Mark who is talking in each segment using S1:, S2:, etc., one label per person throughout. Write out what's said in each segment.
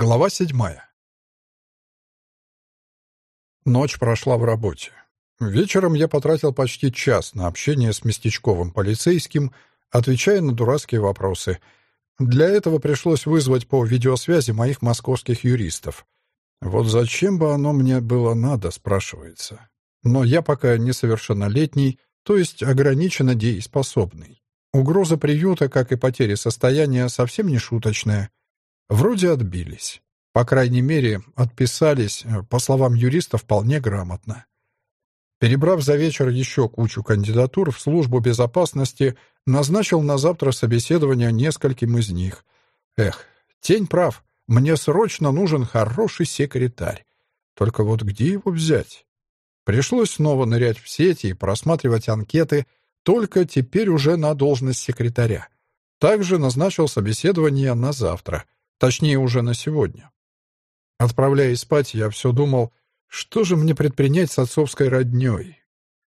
S1: Глава седьмая. Ночь прошла в работе. Вечером я потратил почти час на общение с местечковым полицейским, отвечая на дурацкие вопросы. Для этого пришлось вызвать по видеосвязи моих московских юристов. Вот зачем бы оно мне было надо, спрашивается. Но я пока несовершеннолетний, то есть ограниченно дееспособный. Угроза приюта, как и потери состояния, совсем не шуточная — Вроде отбились. По крайней мере, отписались, э, по словам юриста, вполне грамотно. Перебрав за вечер еще кучу кандидатур в службу безопасности, назначил на завтра собеседование нескольким из них. Эх, тень прав, мне срочно нужен хороший секретарь. Только вот где его взять? Пришлось снова нырять в сети и просматривать анкеты, только теперь уже на должность секретаря. Также назначил собеседование на завтра — Точнее, уже на сегодня. Отправляясь спать, я все думал, что же мне предпринять с отцовской роднёй?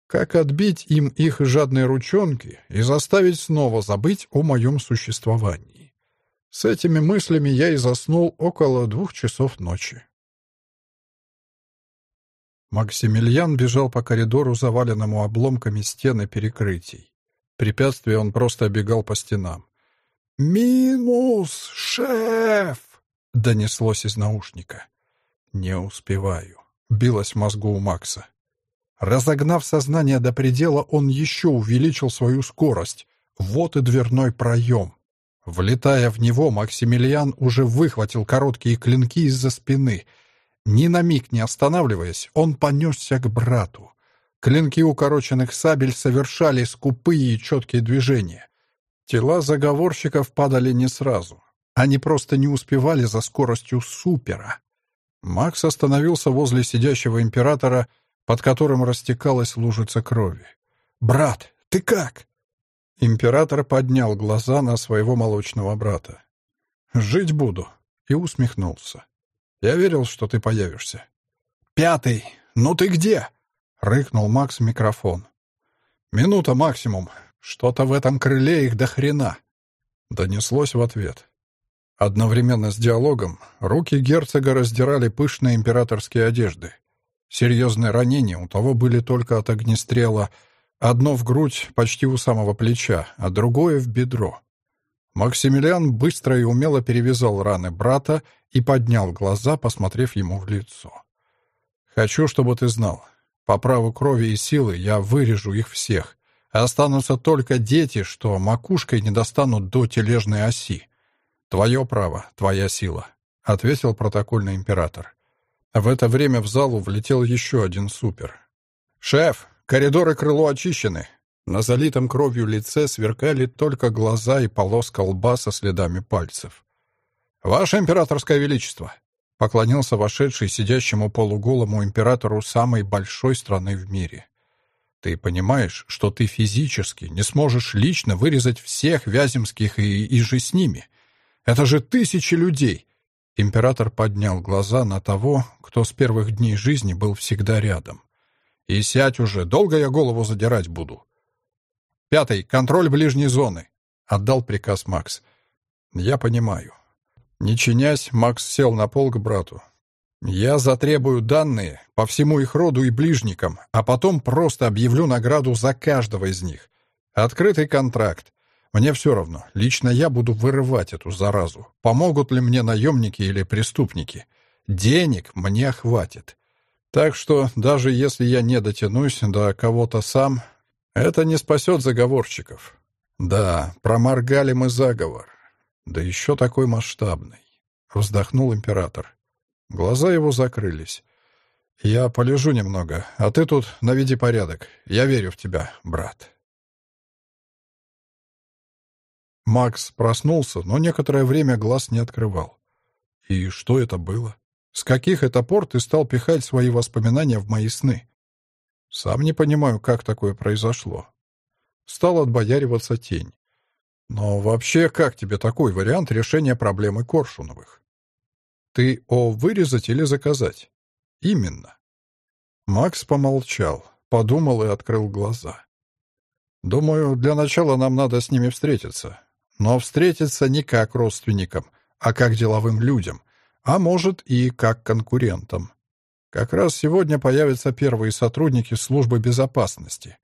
S1: Как отбить им их жадные ручонки и заставить снова забыть о моем существовании? С этими мыслями я и заснул около двух часов ночи. Максимилиан бежал по коридору, заваленному обломками стены перекрытий. Препятствия он просто обегал по стенам. «Минус, шеф!» — донеслось из наушника. «Не успеваю», — билось в мозгу у Макса. Разогнав сознание до предела, он еще увеличил свою скорость. Вот и дверной проем. Влетая в него, Максимилиан уже выхватил короткие клинки из-за спины. Ни на миг не останавливаясь, он понесся к брату. Клинки укороченных сабель совершали скупые и четкие движения. Тела заговорщиков падали не сразу. Они просто не успевали за скоростью супера. Макс остановился возле сидящего императора, под которым растекалась лужица крови. «Брат, ты как?» Император поднял глаза на своего молочного брата. «Жить буду», и усмехнулся. «Я верил, что ты появишься». «Пятый! Ну ты где?» — рыкнул Макс в микрофон. «Минута максимум. Что-то в этом крыле их до хрена!» Донеслось в ответ. Одновременно с диалогом руки герцога раздирали пышные императорские одежды. Серьезные ранения у того были только от огнестрела, одно в грудь почти у самого плеча, а другое в бедро. Максимилиан быстро и умело перевязал раны брата и поднял глаза, посмотрев ему в лицо. «Хочу, чтобы ты знал, по праву крови и силы я вырежу их всех, Останутся только дети, что макушкой не достанут до тележной оси. Твое право, твоя сила, — ответил протокольный император. В это время в залу влетел еще один супер. «Шеф, коридоры крыло очищены!» На залитом кровью лице сверкали только глаза и полоска лба со следами пальцев. «Ваше императорское величество!» — поклонился вошедший сидящему полуголому императору самой большой страны в мире. Ты понимаешь, что ты физически не сможешь лично вырезать всех Вяземских и, и же с ними? Это же тысячи людей!» Император поднял глаза на того, кто с первых дней жизни был всегда рядом. «И сядь уже, долго я голову задирать буду?» «Пятый, контроль ближней зоны», — отдал приказ Макс. «Я понимаю». Не чинясь, Макс сел на пол к брату. Я затребую данные по всему их роду и ближникам, а потом просто объявлю награду за каждого из них. Открытый контракт. Мне все равно. Лично я буду вырывать эту заразу. Помогут ли мне наемники или преступники? Денег мне хватит. Так что даже если я не дотянусь до кого-то сам, это не спасет заговорщиков. Да, проморгали мы заговор. Да еще такой масштабный. Вздохнул император. Глаза его закрылись. «Я полежу немного, а ты тут наведи порядок. Я верю в тебя, брат». Макс проснулся, но некоторое время глаз не открывал. И что это было? С каких это пор ты стал пихать свои воспоминания в мои сны? Сам не понимаю, как такое произошло. Стал отбояриваться тень. Но вообще, как тебе такой вариант решения проблемы Коршуновых? «Ты о вырезать или заказать?» «Именно». Макс помолчал, подумал и открыл глаза. «Думаю, для начала нам надо с ними встретиться. Но встретиться не как родственникам, а как деловым людям. а может и как конкурентам. Как раз сегодня появятся первые сотрудники службы безопасности.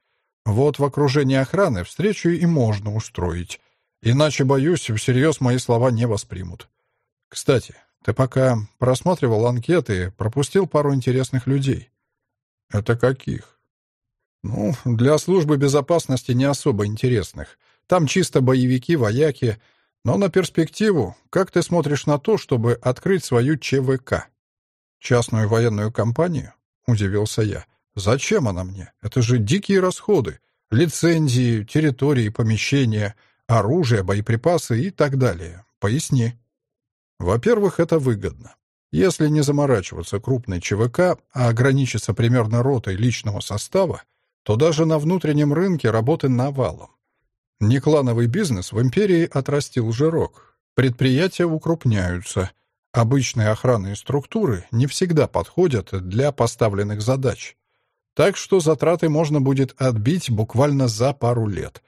S1: Вот в окружении охраны встречу и можно устроить. Иначе, боюсь, всерьез мои слова не воспримут. Кстати, ты пока просматривал анкеты, пропустил пару интересных людей. Это каких? Ну, для службы безопасности не особо интересных. Там чисто боевики, вояки. Но на перспективу, как ты смотришь на то, чтобы открыть свою ЧВК? Частную военную компанию? Удивился я. Зачем она мне? Это же дикие расходы. Лицензии, территории, помещения, оружие, боеприпасы и так далее. Поясни. Во-первых, это выгодно. Если не заморачиваться крупной ЧВК, а ограничиться примерно ротой личного состава, то даже на внутреннем рынке работы навалом. Неклановый бизнес в империи отрастил жирок. Предприятия укрупняются. Обычные охранные структуры не всегда подходят для поставленных задач. Так что затраты можно будет отбить буквально за пару лет.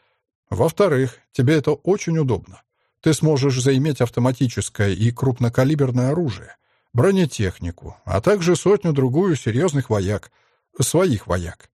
S1: Во-вторых, тебе это очень удобно. Ты сможешь заиметь автоматическое и крупнокалиберное оружие, бронетехнику, а также сотню-другую серьезных вояк, своих вояк.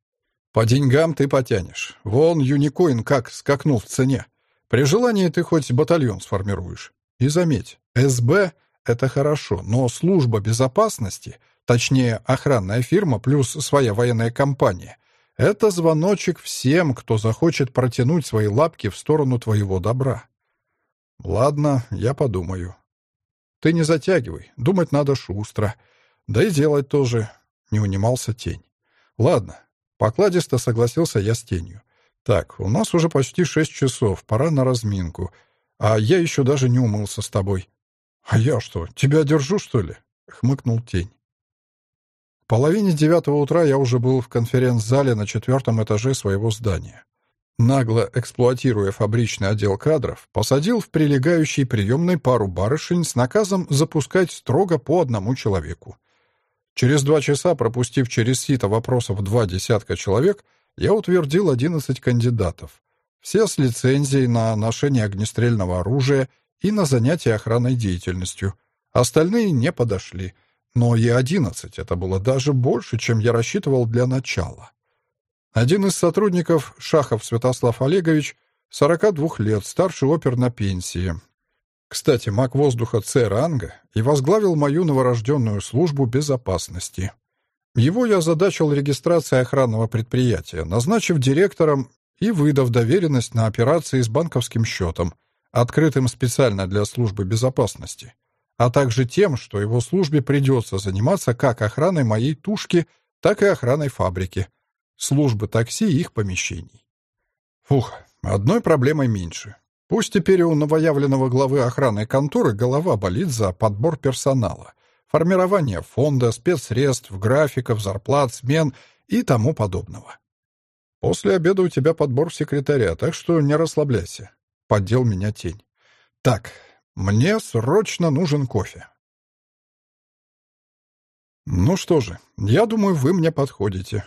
S1: По деньгам ты потянешь. Вон Юникоин как скакнул в цене. При желании ты хоть батальон сформируешь. И заметь, СБ — это хорошо, но служба безопасности, точнее, охранная фирма плюс своя военная компания — это звоночек всем, кто захочет протянуть свои лапки в сторону твоего добра. Ладно, я подумаю. Ты не затягивай, думать надо шустро. Да и делать тоже, — не унимался тень. Ладно, Покладисто согласился я с тенью. «Так, у нас уже почти шесть часов, пора на разминку. А я еще даже не умылся с тобой». «А я что, тебя держу, что ли?» — хмыкнул тень. В половине девятого утра я уже был в конференц-зале на четвертом этаже своего здания. Нагло эксплуатируя фабричный отдел кадров, посадил в прилегающий приемной пару барышень с наказом запускать строго по одному человеку. Через два часа, пропустив через сито вопросов два десятка человек, я утвердил 11 кандидатов. Все с лицензией на ношение огнестрельного оружия и на занятие охранной деятельностью. Остальные не подошли. Но и 11 — это было даже больше, чем я рассчитывал для начала. Один из сотрудников, Шахов Святослав Олегович, 42 лет, старший опер на пенсии, кстати, маг воздуха С. ранга и возглавил мою новорожденную службу безопасности. Его я задачил регистрацией охранного предприятия, назначив директором и выдав доверенность на операции с банковским счетом, открытым специально для службы безопасности, а также тем, что его службе придется заниматься как охраной моей тушки, так и охраной фабрики, службы такси и их помещений. Фух, одной проблемой меньше. Пусть теперь у новоявленного главы охранной конторы голова болит за подбор персонала, формирование фонда, спецсредств, графиков, зарплат, смен и тому подобного. После обеда у тебя подбор секретаря, так что не расслабляйся. Поддел меня тень. Так, мне срочно нужен кофе. Ну что же, я думаю, вы мне подходите.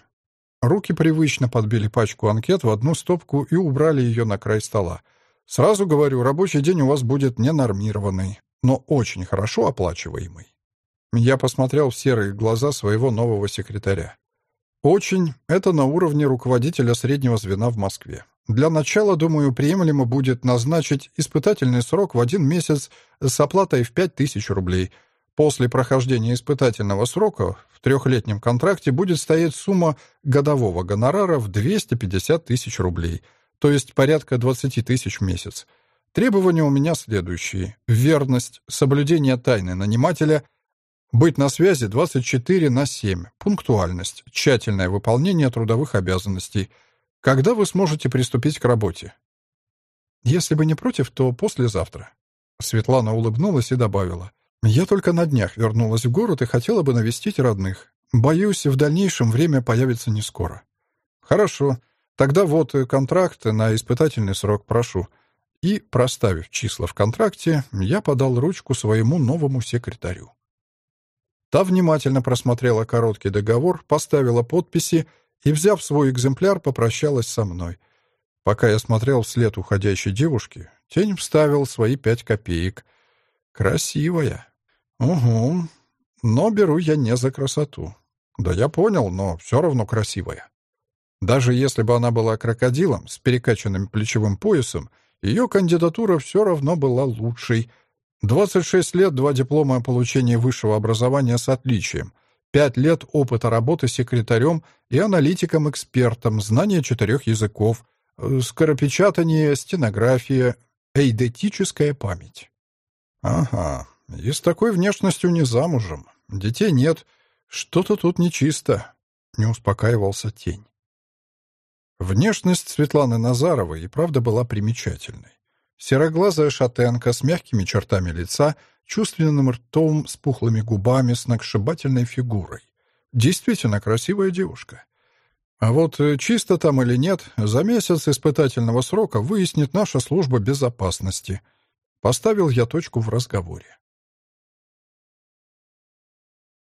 S1: Руки привычно подбили пачку анкет в одну стопку и убрали ее на край стола. Сразу говорю, рабочий день у вас будет ненормированный, но очень хорошо оплачиваемый. Я посмотрел в серые глаза своего нового секретаря. Очень — это на уровне руководителя среднего звена в Москве. Для начала, думаю, приемлемо будет назначить испытательный срок в один месяц с оплатой в 5000 рублей. После прохождения испытательного срока в трехлетнем контракте будет стоять сумма годового гонорара в 250 тысяч рублей — то есть порядка 20 тысяч в месяц. Требования у меня следующие. Верность, соблюдение тайны нанимателя, быть на связи 24 на 7, пунктуальность, тщательное выполнение трудовых обязанностей. Когда вы сможете приступить к работе? Если бы не против, то послезавтра. Светлана улыбнулась и добавила. Я только на днях вернулась в город и хотела бы навестить родных. Боюсь, в дальнейшем время появится не скоро. Хорошо. Тогда вот контракт на испытательный срок прошу. И, проставив числа в контракте, я подал ручку своему новому секретарю. Та внимательно просмотрела короткий договор, поставила подписи и, взяв свой экземпляр, попрощалась со мной. Пока я смотрел вслед уходящей девушки, тень вставил свои пять копеек. Красивая. «Угу. Но беру я не за красоту. Да я понял, но все равно красивая. Даже если бы она была крокодилом с перекачанным плечевым поясом, ее кандидатура все равно была лучшей. 26 лет, два диплома о получении высшего образования с отличием, 5 лет опыта работы секретарем и аналитиком-экспертом, знание четырех языков, э, скоропечатание, стенография, эйдетическая память. Ага, и с такой внешностью не замужем. Детей нет. Что-то тут нечисто. Не успокаивался тень. Внешность Светланы Назаровой и правда была примечательной. Сероглазая шатенка с мягкими чертами лица, чувственным ртом, с пухлыми губами, с накшибательной фигурой. Действительно красивая девушка. А вот э, чисто там или нет, за месяц испытательного срока выяснит наша служба безопасности. Поставил я точку в разговоре.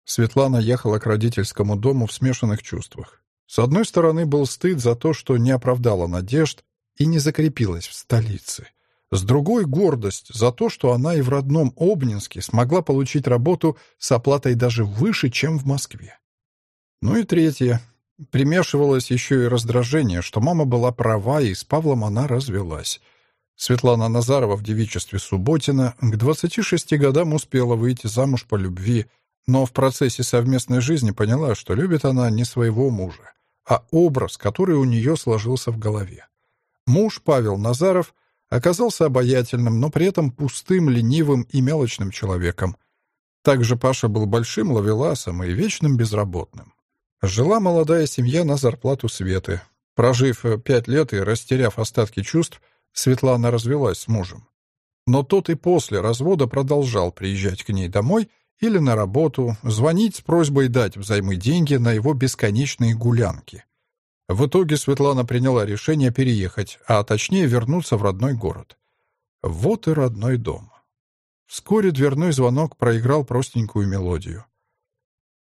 S1: Светлана ехала к родительскому дому в смешанных чувствах. С одной стороны, был стыд за то, что не оправдала надежд и не закрепилась в столице. С другой — гордость за то, что она и в родном Обнинске смогла получить работу с оплатой даже выше, чем в Москве. Ну и третье. Примешивалось еще и раздражение, что мама была права, и с Павлом она развелась. Светлана Назарова в девичестве Субботина к 26 годам успела выйти замуж по любви — но в процессе совместной жизни поняла, что любит она не своего мужа, а образ, который у нее сложился в голове. Муж Павел Назаров оказался обаятельным, но при этом пустым, ленивым и мелочным человеком. Также Паша был большим ловеласом и вечным безработным. Жила молодая семья на зарплату Светы. Прожив пять лет и растеряв остатки чувств, Светлана развелась с мужем. Но тот и после развода продолжал приезжать к ней домой — или на работу, звонить с просьбой дать взаймы деньги на его бесконечные гулянки. В итоге Светлана приняла решение переехать, а точнее вернуться в родной город. Вот и родной дом. Вскоре дверной звонок проиграл простенькую мелодию.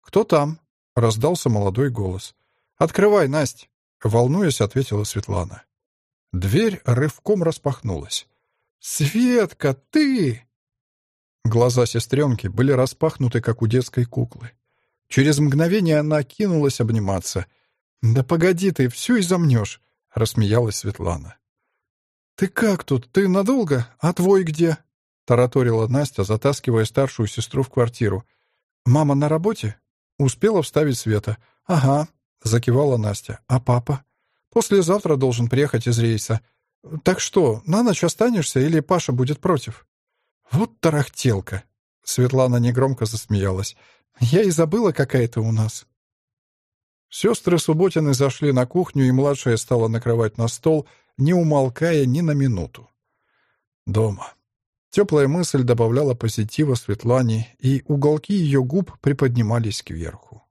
S1: «Кто там?» — раздался молодой голос. «Открывай, Насть!» — волнуясь, ответила Светлана. Дверь рывком распахнулась. «Светка, ты!» Глаза сестренки были распахнуты, как у детской куклы. Через мгновение она кинулась обниматься. «Да погоди ты, всю изомнешь!» — рассмеялась Светлана. «Ты как тут? Ты надолго? А твой где?» — тараторила Настя, затаскивая старшую сестру в квартиру. «Мама на работе?» Успела вставить Света. «Ага», — закивала Настя. «А папа?» «Послезавтра должен приехать из рейса. Так что, на ночь останешься или Паша будет против?» «Вот тарахтелка!» Светлана негромко засмеялась. «Я и забыла, какая ты у нас». Сестры Субботины зашли на кухню, и младшая стала накрывать на стол, не умолкая ни на минуту. Дома. Теплая мысль добавляла позитива Светлане, и уголки ее губ приподнимались кверху.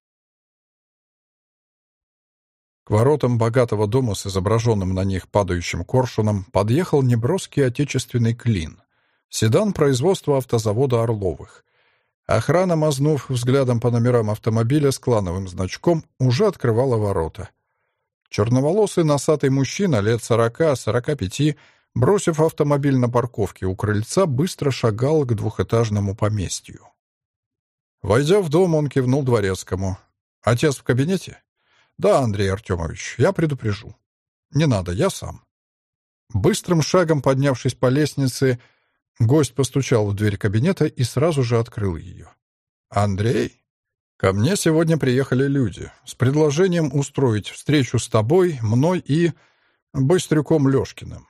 S1: К воротам богатого дома с изображенным на них падающим коршуном подъехал неброский отечественный клин. Седан производства автозавода «Орловых». Охрана, мазнув взглядом по номерам автомобиля с клановым значком, уже открывала ворота. Черноволосый носатый мужчина лет сорока-сорока пяти, бросив автомобиль на парковке у крыльца, быстро шагал к двухэтажному поместью. Войдя в дом, он кивнул дворецкому. «Отец в кабинете?» «Да, Андрей Артемович, я предупрежу». «Не надо, я сам». Быстрым шагом поднявшись по лестнице, Гость постучал в дверь кабинета и сразу же открыл ее. «Андрей, ко мне сегодня приехали люди с предложением устроить встречу с тобой, мной и Быстрюком Лёшкиным.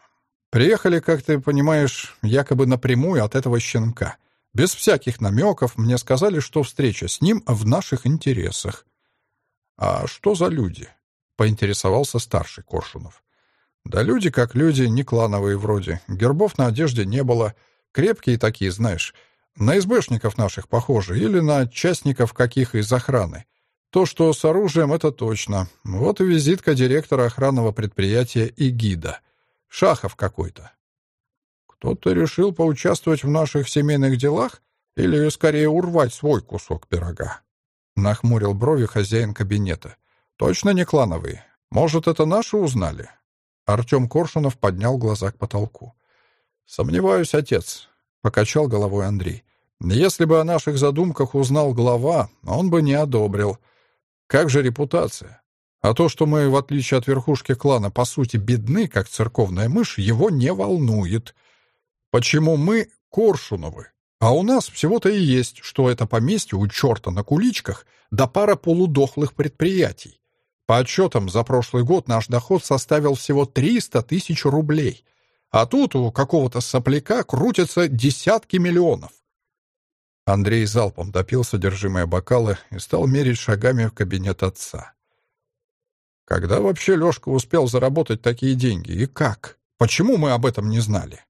S1: Приехали, как ты понимаешь, якобы напрямую от этого щенка. Без всяких намеков мне сказали, что встреча с ним в наших интересах. «А что за люди?» — поинтересовался старший Коршунов. «Да люди как люди, не клановые вроде. Гербов на одежде не было». Крепкие такие, знаешь. На СБшников наших похожи или на частников каких из охраны. То, что с оружием, это точно. Вот и визитка директора охранного предприятия и гида. Шахов какой-то. Кто-то решил поучаствовать в наших семейных делах или, скорее, урвать свой кусок пирога? Нахмурил брови хозяин кабинета. Точно не клановые. Может, это наши узнали? Артем Коршунов поднял глаза к потолку. «Сомневаюсь, отец», — покачал головой Андрей. Если бы о наших задумках узнал глава, он бы не одобрил. Как же репутация? А то, что мы, в отличие от верхушки клана, по сути бедны, как церковная мышь, его не волнует. Почему мы Коршуновы? А у нас всего-то и есть, что это поместье у черта на куличках, да пара полудохлых предприятий. По отчетам за прошлый год наш доход составил всего 300 тысяч рублей. А тут у какого-то сопляка крутятся десятки миллионов. Андрей залпом допил содержимое бокала и стал мерить шагами в кабинет отца. Когда вообще Лёшка успел заработать такие деньги и как? Почему мы об этом не знали?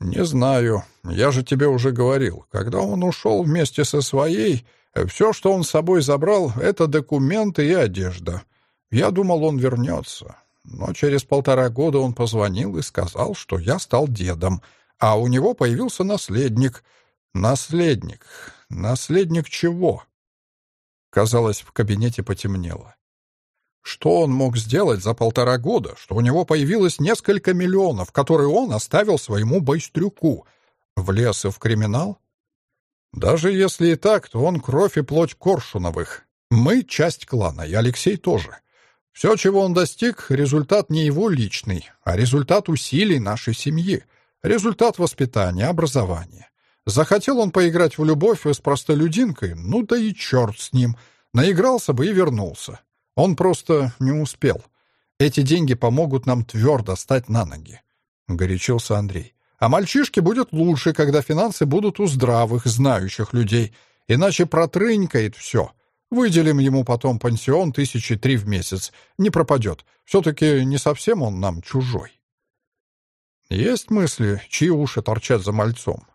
S1: Не знаю. Я же тебе уже говорил. Когда он ушел вместе со своей, все, что он с собой забрал, это документы и одежда. Я думал, он вернется. Но через полтора года он позвонил и сказал, что я стал дедом, а у него появился наследник — Наследник. Наследник чего? Казалось, в кабинете потемнело. Что он мог сделать за полтора года, что у него появилось несколько миллионов, которые он оставил своему байстрюку? Влез и в криминал? Даже если и так, то он кровь и плоть Коршуновых. Мы — часть клана, и Алексей тоже. Все, чего он достиг, результат не его личный, а результат усилий нашей семьи, результат воспитания, образования. Захотел он поиграть в любовь с простолюдинкой, ну да и черт с ним. Наигрался бы и вернулся. Он просто не успел. Эти деньги помогут нам твердо стать на ноги. Горячился Андрей. А мальчишке будет лучше, когда финансы будут у здравых, знающих людей. Иначе протрынькает все. Выделим ему потом пансион тысячи три в месяц. Не пропадет. Все-таки не совсем он нам чужой. Есть мысли, чьи уши торчат за мальцом.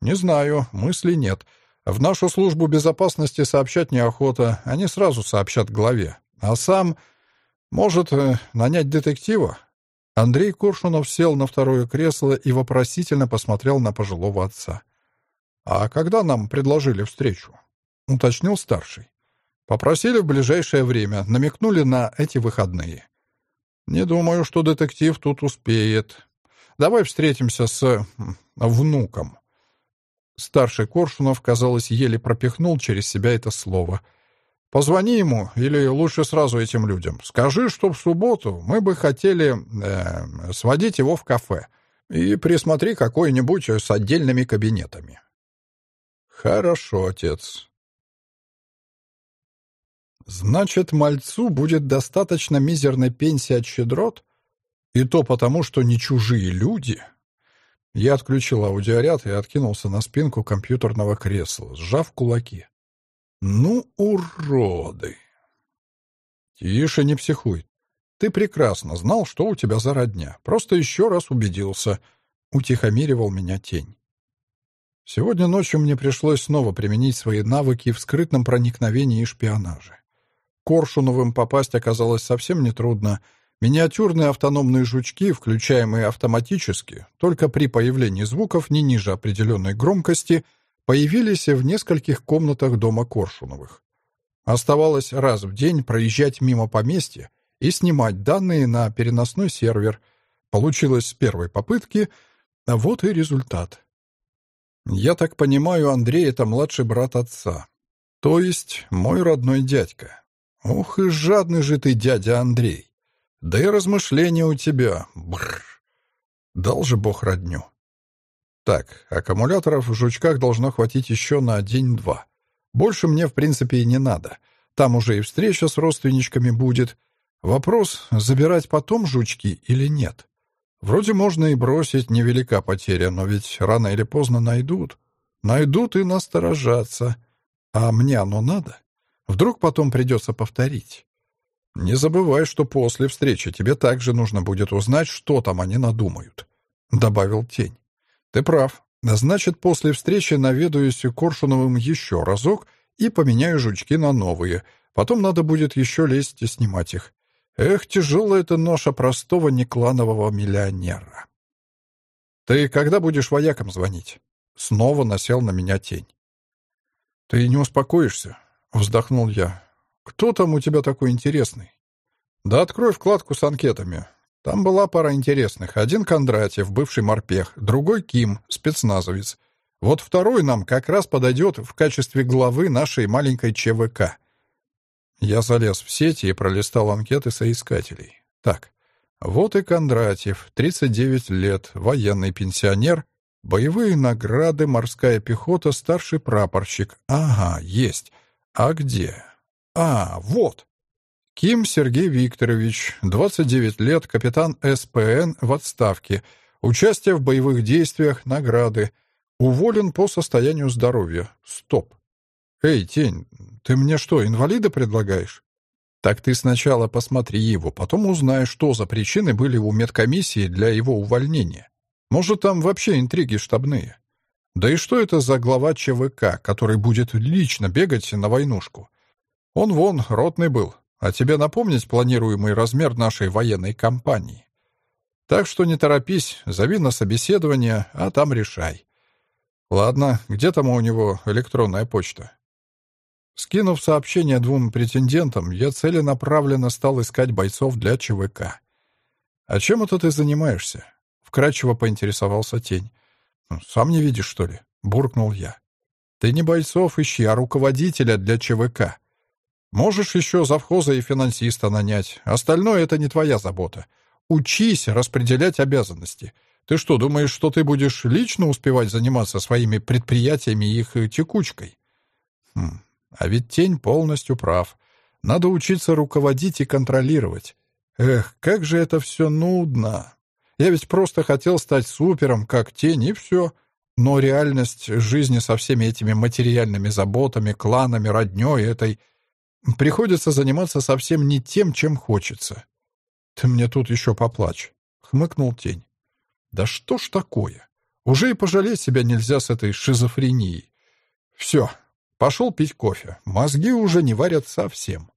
S1: «Не знаю, мыслей нет. В нашу службу безопасности сообщать неохота, они сразу сообщат главе. А сам, может, э, нанять детектива?» Андрей Коршунов сел на второе кресло и вопросительно посмотрел на пожилого отца. «А когда нам предложили встречу?» — уточнил старший. «Попросили в ближайшее время, намекнули на эти выходные». «Не думаю, что детектив тут успеет. Давай встретимся с... внуком». Старший Коршунов, казалось, еле пропихнул через себя это слово. «Позвони ему, или лучше сразу этим людям. Скажи, что в субботу мы бы хотели э, сводить его в кафе. И присмотри какой-нибудь с отдельными кабинетами». «Хорошо, отец». «Значит, мальцу будет достаточно мизерной пенсии от щедрот? И то потому, что не чужие люди?» Я отключил аудиоряд и откинулся на спинку компьютерного кресла, сжав кулаки. «Ну, уроды!» «Тише, не психуй. Ты прекрасно знал, что у тебя за родня. Просто еще раз убедился», — утихомиривал меня тень. Сегодня ночью мне пришлось снова применить свои навыки в скрытном проникновении и шпионаже. Коршуновым попасть оказалось совсем нетрудно — Миниатюрные автономные жучки, включаемые автоматически, только при появлении звуков не ниже определенной громкости, появились в нескольких комнатах дома Коршуновых. Оставалось раз в день проезжать мимо поместья и снимать данные на переносной сервер. Получилось с первой попытки, а вот и результат. Я так понимаю, Андрей — это младший брат отца. То есть мой родной дядька. Ох и жадный же ты, дядя Андрей. Да и размышления у тебя. Бррр. Дал же бог родню. Так, аккумуляторов в жучках должно хватить еще на день-два. Больше мне, в принципе, и не надо. Там уже и встреча с родственничками будет. Вопрос, забирать потом жучки или нет. Вроде можно и бросить, невелика потеря, но ведь рано или поздно найдут. Найдут и насторожатся. А мне оно надо? Вдруг потом придется повторить. Не забывай, что после встречи тебе также нужно будет узнать, что там они надумают», — добавил Тень. «Ты прав. Значит, после встречи наведаюсь Коршуновым еще разок и поменяю жучки на новые. Потом надо будет еще лезть и снимать их. Эх, тяжелая эта ноша простого некланового миллионера». «Ты когда будешь воякам звонить?» Снова насел на меня тень. «Ты не успокоишься?» — вздохнул я. «Кто там у тебя такой интересный?» «Да открой вкладку с анкетами. Там была пара интересных. Один Кондратьев, бывший морпех, другой Ким, спецназовец. Вот второй нам как раз подойдет в качестве главы нашей маленькой ЧВК. Я залез в сети и пролистал анкеты соискателей. Так, вот и Кондратьев, 39 лет, военный пенсионер, боевые награды, морская пехота, старший прапорщик. Ага, есть. А где? А, вот. Ким Сергей Викторович, 29 лет, капитан СПН в отставке, участие в боевых действиях, награды, уволен по состоянию здоровья. Стоп. Эй, Тень, ты мне что, инвалида предлагаешь? Так ты сначала посмотри его, потом узнай, что за причины были у медкомиссии для его увольнения. Может, там вообще интриги штабные. Да и что это за глава ЧВК, который будет лично бегать на войнушку? Он вон, ротный был. А тебе напомнить планируемый размер нашей военной кампании? Так что не торопись, зови на собеседование, а там решай. Ладно, где там у него электронная почта? Скинув сообщение двум претендентам, я целенаправленно стал искать бойцов для ЧВК. «А чем это ты занимаешься?» — вкратчиво поинтересовался тень. «Ну, «Сам не видишь, что ли?» — буркнул я. «Ты не бойцов ищи, а руководителя для ЧВК. Можешь еще завхоза и финансиста нанять. Остальное — это не твоя забота. Учись распределять обязанности. Ты что, думаешь, что ты будешь лично успевать заниматься своими предприятиями и их текучкой?» «Хм, а ведь тень полностью прав. Надо учиться руководить и контролировать. Эх, как же это все нудно. Я ведь просто хотел стать супером, как тень, и все. Но реальность жизни со всеми этими материальными заботами, кланами, роднёй этой... Приходится заниматься совсем не тем, чем хочется. Ты мне тут еще поплачь, — хмыкнул тень. Да что ж такое? Уже и пожалеть себя нельзя с этой шизофренией. Все, Пошел пить кофе. Мозги уже не варят совсем.